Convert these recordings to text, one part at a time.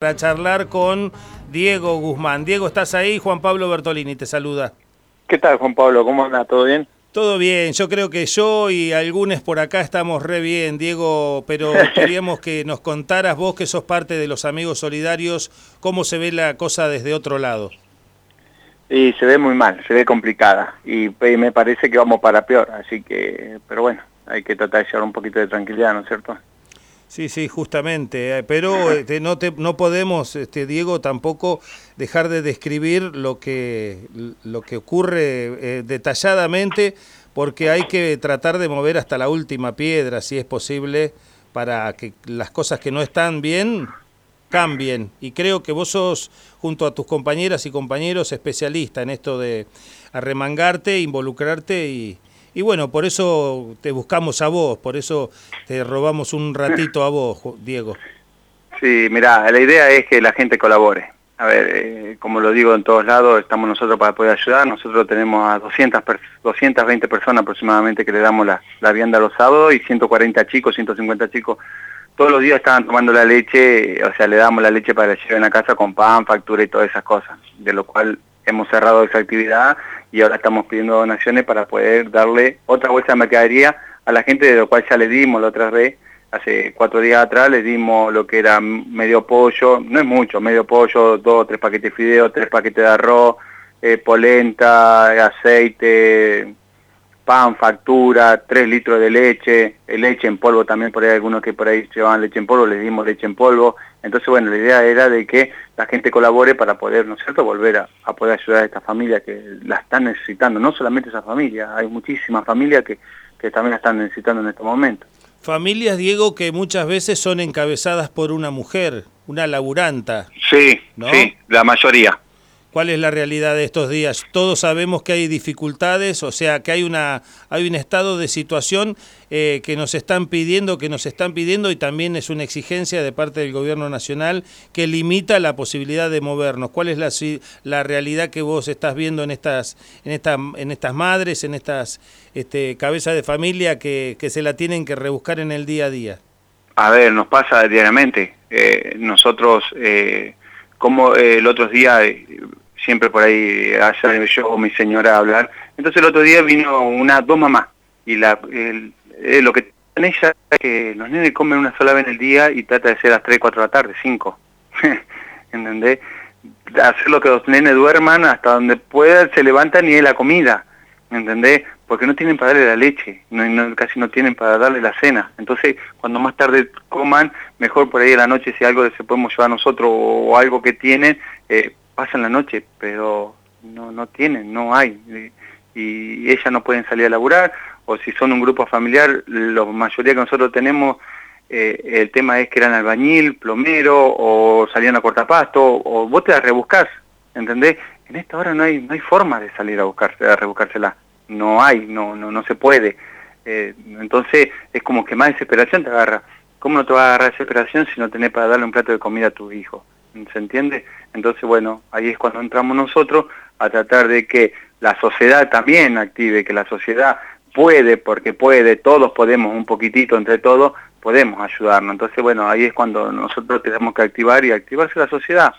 para charlar con Diego Guzmán. Diego, ¿estás ahí? Juan Pablo Bertolini te saluda. ¿Qué tal, Juan Pablo? ¿Cómo anda? ¿Todo bien? Todo bien, yo creo que yo y algunos por acá estamos re bien, Diego, pero queríamos que nos contaras vos que sos parte de los amigos solidarios, cómo se ve la cosa desde otro lado. Y se ve muy mal, se ve complicada y me parece que vamos para peor, así que, pero bueno, hay que tratar de llevar un poquito de tranquilidad, ¿no es cierto? Sí, sí, justamente, eh, pero este, no, te, no podemos, este, Diego, tampoco dejar de describir lo que, lo que ocurre eh, detalladamente, porque hay que tratar de mover hasta la última piedra, si es posible, para que las cosas que no están bien cambien. Y creo que vos sos, junto a tus compañeras y compañeros, especialista en esto de arremangarte, involucrarte y y bueno, por eso te buscamos a vos, por eso te robamos un ratito a vos, Diego. Sí, mira, la idea es que la gente colabore. A ver, eh, como lo digo en todos lados, estamos nosotros para poder ayudar. Nosotros tenemos a 200 220 personas aproximadamente que le damos la, la vianda los sábados y 140 chicos, 150 chicos. Todos los días estaban tomando la leche, o sea, le damos la leche para que lleven a casa con pan, factura y todas esas cosas. De lo cual hemos cerrado esa actividad y ahora estamos pidiendo donaciones para poder darle otra bolsa de mercadería a la gente, de lo cual ya le dimos la otra vez, hace cuatro días atrás le dimos lo que era medio pollo, no es mucho, medio pollo, dos tres paquetes de fideo, tres paquetes de arroz, eh, polenta, aceite, pan, factura, tres litros de leche, leche en polvo también, por ahí algunos que por ahí llevaban leche en polvo, les dimos leche en polvo. Entonces, bueno, la idea era de que la gente colabore para poder, ¿no es cierto?, volver a, poder ayudar a estas familias que la están necesitando. No solamente esa familia, hay muchísimas familias que, que también la están necesitando en este momento. Familias, Diego, que muchas veces son encabezadas por una mujer, una laburanta. Sí, sí, la mayoría. ¿Cuál es la realidad de estos días? Todos sabemos que hay dificultades, o sea, que hay una hay un estado de situación eh, que nos están pidiendo, que nos están pidiendo y también es una exigencia de parte del gobierno nacional que limita la posibilidad de movernos. ¿Cuál es la, la realidad que vos estás viendo en estas en esta, en estas madres, en estas este, cabezas de familia que, que se la tienen que rebuscar en el día a día? A ver, nos pasa diariamente. Eh, nosotros, eh, como el otro día siempre por ahí allá yo o mi señora a hablar. Entonces el otro día vino una, dos mamás, y la, eh, lo que tiene ella es que los nenes comen una sola vez en el día y trata de ser a las 3, 4 de la tarde, 5. ¿Entendés? Hacer lo que los nenes duerman hasta donde puedan, se levantan y es la comida. ¿Entendés? Porque no tienen para darle la leche, no, casi no tienen para darle la cena. Entonces, cuando más tarde coman, mejor por ahí a la noche si algo se podemos llevar nosotros o, algo que tienen, eh, pasan la noche, pero no, no tienen, no hay. Y ellas no pueden salir a laburar, o si son un grupo familiar, la mayoría que nosotros tenemos, eh, el tema es que eran albañil, plomero, o salían a cortapasto, o vos te las rebuscás, ¿entendés? En esta hora no hay, no hay forma de salir a, buscarse, a rebuscársela, no hay, no, no, no se puede. Eh, entonces es como que más desesperación te agarra. ¿Cómo no te va a agarrar desesperación si no tenés para darle un plato de comida a tu hijo? ¿Se entiende? Entonces, bueno, ahí es cuando entramos nosotros a tratar de que la sociedad también active, que la sociedad puede, porque puede, todos podemos un poquitito entre todos, podemos ayudarnos. Entonces, bueno, ahí es cuando nosotros tenemos que activar y activarse la sociedad.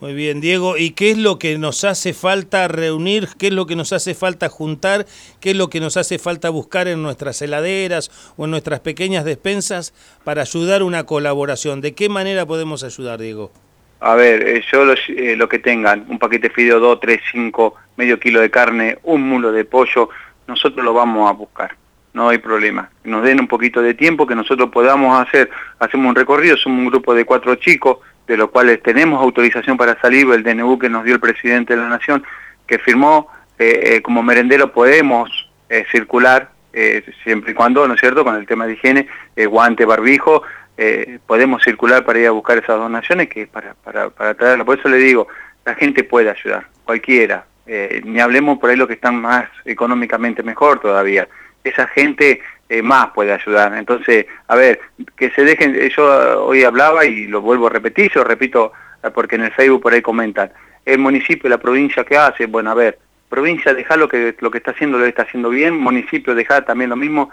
Muy bien, Diego. ¿Y qué es lo que nos hace falta reunir? ¿Qué es lo que nos hace falta juntar? ¿Qué es lo que nos hace falta buscar en nuestras heladeras o en nuestras pequeñas despensas para ayudar una colaboración? ¿De qué manera podemos ayudar, Diego? A ver, eh, yo eh, lo que tengan, un paquete de fideo, 2, 3, 5, medio kilo de carne, un mulo de pollo, nosotros lo vamos a buscar, no hay problema. Nos den un poquito de tiempo que nosotros podamos hacer, hacemos un recorrido, somos un grupo de cuatro chicos, de los cuales tenemos autorización para salir, el DNU que nos dio el presidente de la Nación, que firmó, eh, como merendero podemos circular, siempre y cuando, ¿no es cierto?, con el tema de higiene, guante, barbijo, eh, podemos circular para ir a buscar esas donaciones que para, para, para traerlas. Por eso le digo, la gente puede ayudar, cualquiera. Eh, ni hablemos por ahí los que están más económicamente mejor todavía. Esa gente eh, más puede ayudar. Entonces, a ver, que se dejen, yo hoy hablaba y lo vuelvo a repetir, yo repito porque en el Facebook por ahí comentan, el municipio, la provincia que hace, bueno, a ver, provincia deja lo que, lo que está haciendo, lo está haciendo bien, municipio deja también lo mismo,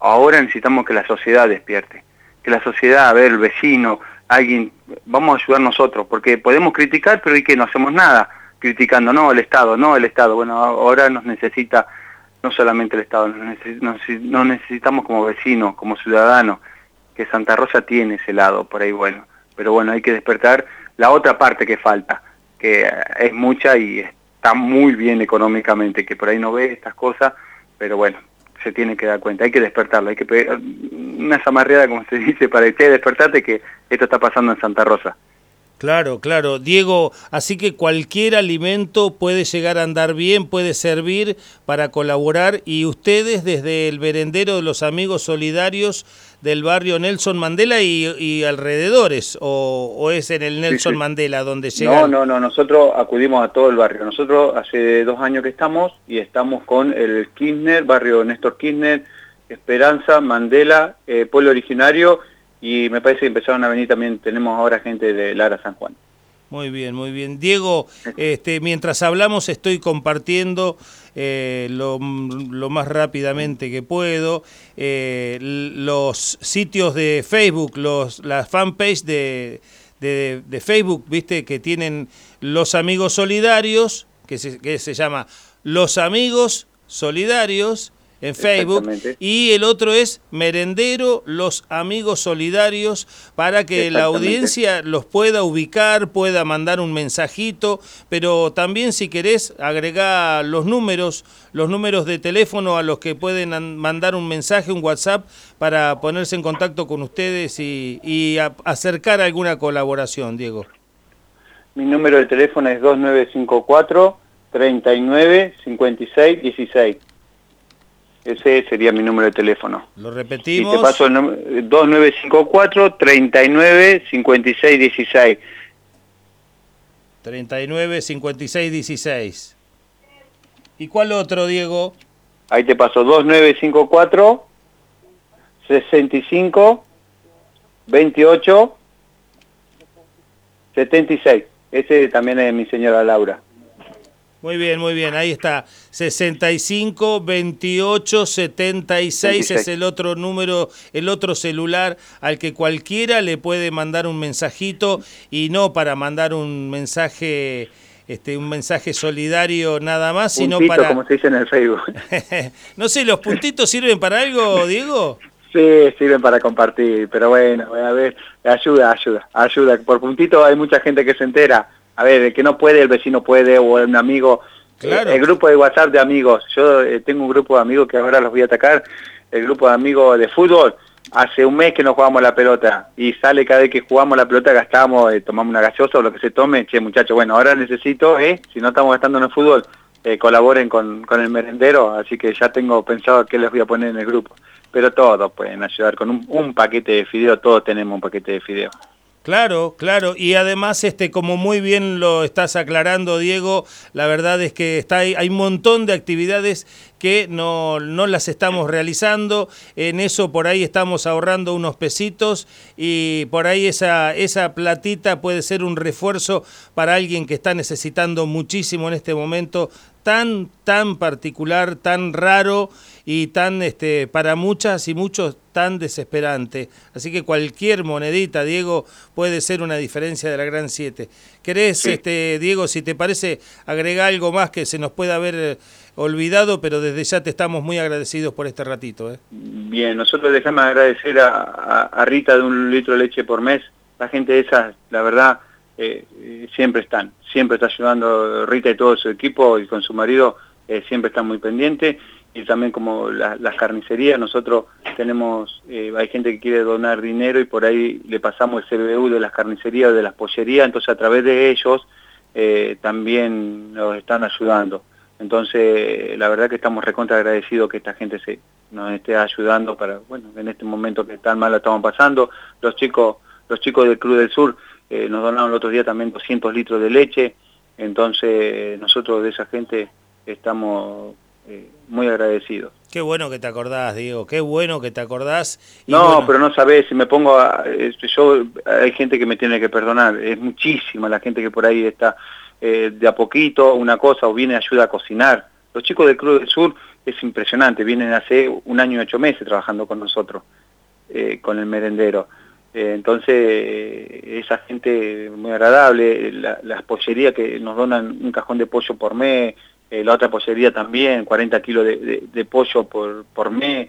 ahora necesitamos que la sociedad despierte que la sociedad, a ver, el vecino, alguien, vamos a ayudar nosotros, porque podemos criticar, pero ¿y que no hacemos nada? Criticando, no, el Estado, no, el Estado. Bueno, ahora nos necesita no solamente el Estado, nos necesitamos como vecinos, como ciudadanos, que Santa Rosa tiene ese lado por ahí bueno. Pero bueno, hay que despertar la otra parte que falta, que es mucha y está muy bien económicamente, que por ahí no ve estas cosas, pero bueno, se tiene que dar cuenta, hay que despertarlo, hay que pegar una zamarreada, como se dice, para que despertate que esto está pasando en Santa Rosa. Claro, claro. Diego, así que cualquier alimento puede llegar a andar bien, puede servir para colaborar y ustedes desde el merendero de los amigos solidarios del barrio Nelson Mandela y, alrededores, o, es en el Nelson Mandela donde llega? No, no, no, nosotros acudimos a todo el barrio. Nosotros hace dos años que estamos y estamos con el Kirchner, barrio Néstor Kirchner, Esperanza, Mandela, eh, Pueblo Originario y me parece que empezaron a venir también, tenemos ahora gente de Lara San Juan. Muy bien, muy bien. Diego, este, mientras hablamos estoy compartiendo eh, lo, más rápidamente que puedo eh, los sitios de Facebook, los, las fanpage de, de, de, Facebook, viste, que tienen los amigos solidarios, que se, que se llama Los Amigos Solidarios, en Facebook. Y el otro es Merendero Los Amigos Solidarios para que la audiencia los pueda ubicar, pueda mandar un mensajito, pero también si querés agregar los números, los números de teléfono a los que pueden mandar un mensaje, un WhatsApp para ponerse en contacto con ustedes y, y acercar alguna colaboración, Diego. Mi número de teléfono es 2954 39 56 16. Ese sería mi número de teléfono. Lo repetimos. Y te paso el 2954 39 56 16. 39 56 16. ¿Y cuál otro, Diego? Ahí te paso 2954 65 28 76. Ese también es mi señora Laura. Muy bien, muy bien. Ahí está. 65 28 76 es el otro número, el otro celular al que cualquiera le puede mandar un mensajito y no para mandar un mensaje este, un mensaje solidario nada más, sino para... como se dice en el Facebook. no sé, ¿los puntitos sirven para algo, Diego? Sí, sirven para compartir, pero bueno, a ver, ayuda, ayuda, ayuda. Por puntito hay mucha gente que se entera a ver, el que no puede, el vecino puede, o un amigo, claro. el grupo de WhatsApp de amigos, yo eh, tengo un grupo de amigos que ahora los voy a atacar, el grupo de amigos de fútbol, hace un mes que no jugamos la pelota, y sale cada vez que jugamos la pelota, gastamos, eh, tomamos una gaseosa o lo que se tome, che muchachos, bueno, ahora necesito, eh, si no estamos gastando en el fútbol, eh, colaboren con, con el merendero, así que ya tengo pensado qué les voy a poner en el grupo. Pero todos pueden ayudar con un, un paquete de fideo, todos tenemos un paquete de fideo. Claro, claro, y además, este, como muy bien lo estás aclarando, Diego, la verdad es que está hay, hay un montón de actividades que no, no las estamos realizando, en eso por ahí estamos ahorrando unos pesitos y por ahí esa, esa platita puede ser un refuerzo para alguien que está necesitando muchísimo en este momento tan, tan particular, tan raro y tan, este, para muchas y muchos, tan desesperante. Así que cualquier monedita, Diego, puede ser una diferencia de la Gran 7. ¿Querés, este, Diego, si te parece, agregar algo más que se nos pueda haber olvidado, pero desde ya te estamos muy agradecidos por este ratito? ¿eh? Bien, nosotros dejamos agradecer a, Rita de un litro de leche por mes. La gente esa, la verdad, eh, siempre están, siempre está ayudando Rita y todo su equipo y con su marido eh, siempre están muy pendientes y también como las carnicerías, nosotros tenemos, eh, hay gente que quiere donar dinero y por ahí le pasamos el CBU de las carnicerías de las pollerías, entonces a través de ellos también nos están ayudando. Entonces, la verdad que estamos recontra agradecidos que esta gente se nos esté ayudando para, bueno, en este momento que tan mal lo estamos pasando. Los chicos, los chicos del Cruz del Sur eh, nos donaron el otro día también 200 litros de leche, entonces nosotros de esa gente estamos eh, muy agradecidos. Qué bueno que te acordás, Diego, qué bueno que te acordás. no, pero no sabés, si me pongo a, este, yo, hay gente que me tiene que perdonar, es muchísima la gente que por ahí está eh, de a poquito una cosa o viene ayuda a cocinar. Los chicos del Cruz del Sur es impresionante, vienen hace un año y ocho meses trabajando con nosotros, con el merendero. Eh, entonces, esa gente muy agradable, la, las pollerías que nos donan un cajón de pollo por mes, eh, la otra pollería también, 40 kilos de, pollo por, por mes.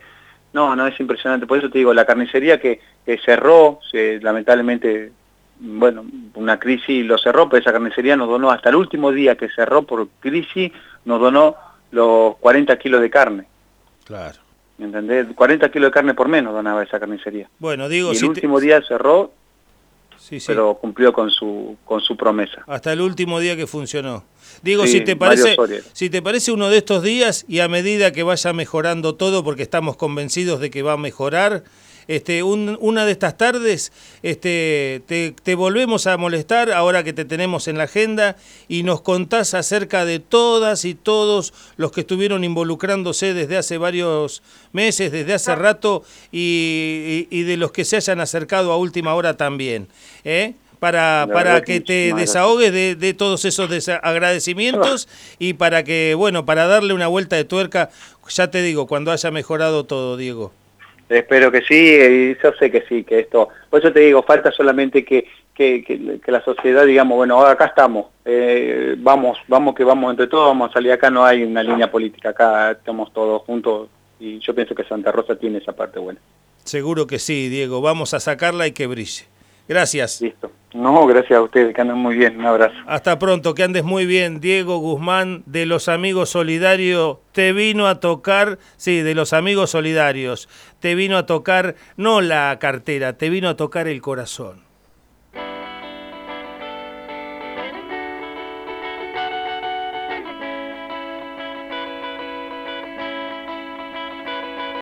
No, no, es impresionante. Por eso te digo, la carnicería que, cerró, lamentablemente, bueno, una crisis lo cerró, pero esa carnicería nos donó hasta el último día que cerró por crisis, nos donó los 40 kilos de carne. Claro. ¿Me entendés? 40 kilos de carne por menos donaba esa carnicería. Bueno, digo... Y el último día cerró, sí, sí. pero cumplió con su, con su promesa. Hasta el último día que funcionó. Digo, si, te parece, si te parece uno de estos días y a medida que vaya mejorando todo, porque estamos convencidos de que va a mejorar, este, una de estas tardes este, te, volvemos a molestar ahora que te tenemos en la agenda y nos contás acerca de todas y todos los que estuvieron involucrándose desde hace varios meses, desde hace rato y, de los que se hayan acercado a última hora también. ¿eh? para, para que te desahogues de, de, todos esos agradecimientos y para que, bueno, para darle una vuelta de tuerca, ya te digo, cuando haya mejorado todo, Diego. Espero que sí, y yo sé que sí, que esto, por eso te digo, falta solamente que, que, que, la sociedad, digamos, bueno, acá estamos, eh, vamos, vamos que vamos entre todos, vamos a salir acá, no hay una línea política, acá estamos todos juntos y yo pienso que Santa Rosa tiene esa parte buena. Seguro que sí, Diego, vamos a sacarla y que brille. Gracias. Listo. No, gracias a ustedes, que anden muy bien. Un abrazo. Hasta pronto, que andes muy bien. Diego Guzmán, de los Amigos Solidarios, te vino a tocar, sí, de los Amigos Solidarios, te vino a tocar, no la cartera, te vino a tocar el corazón.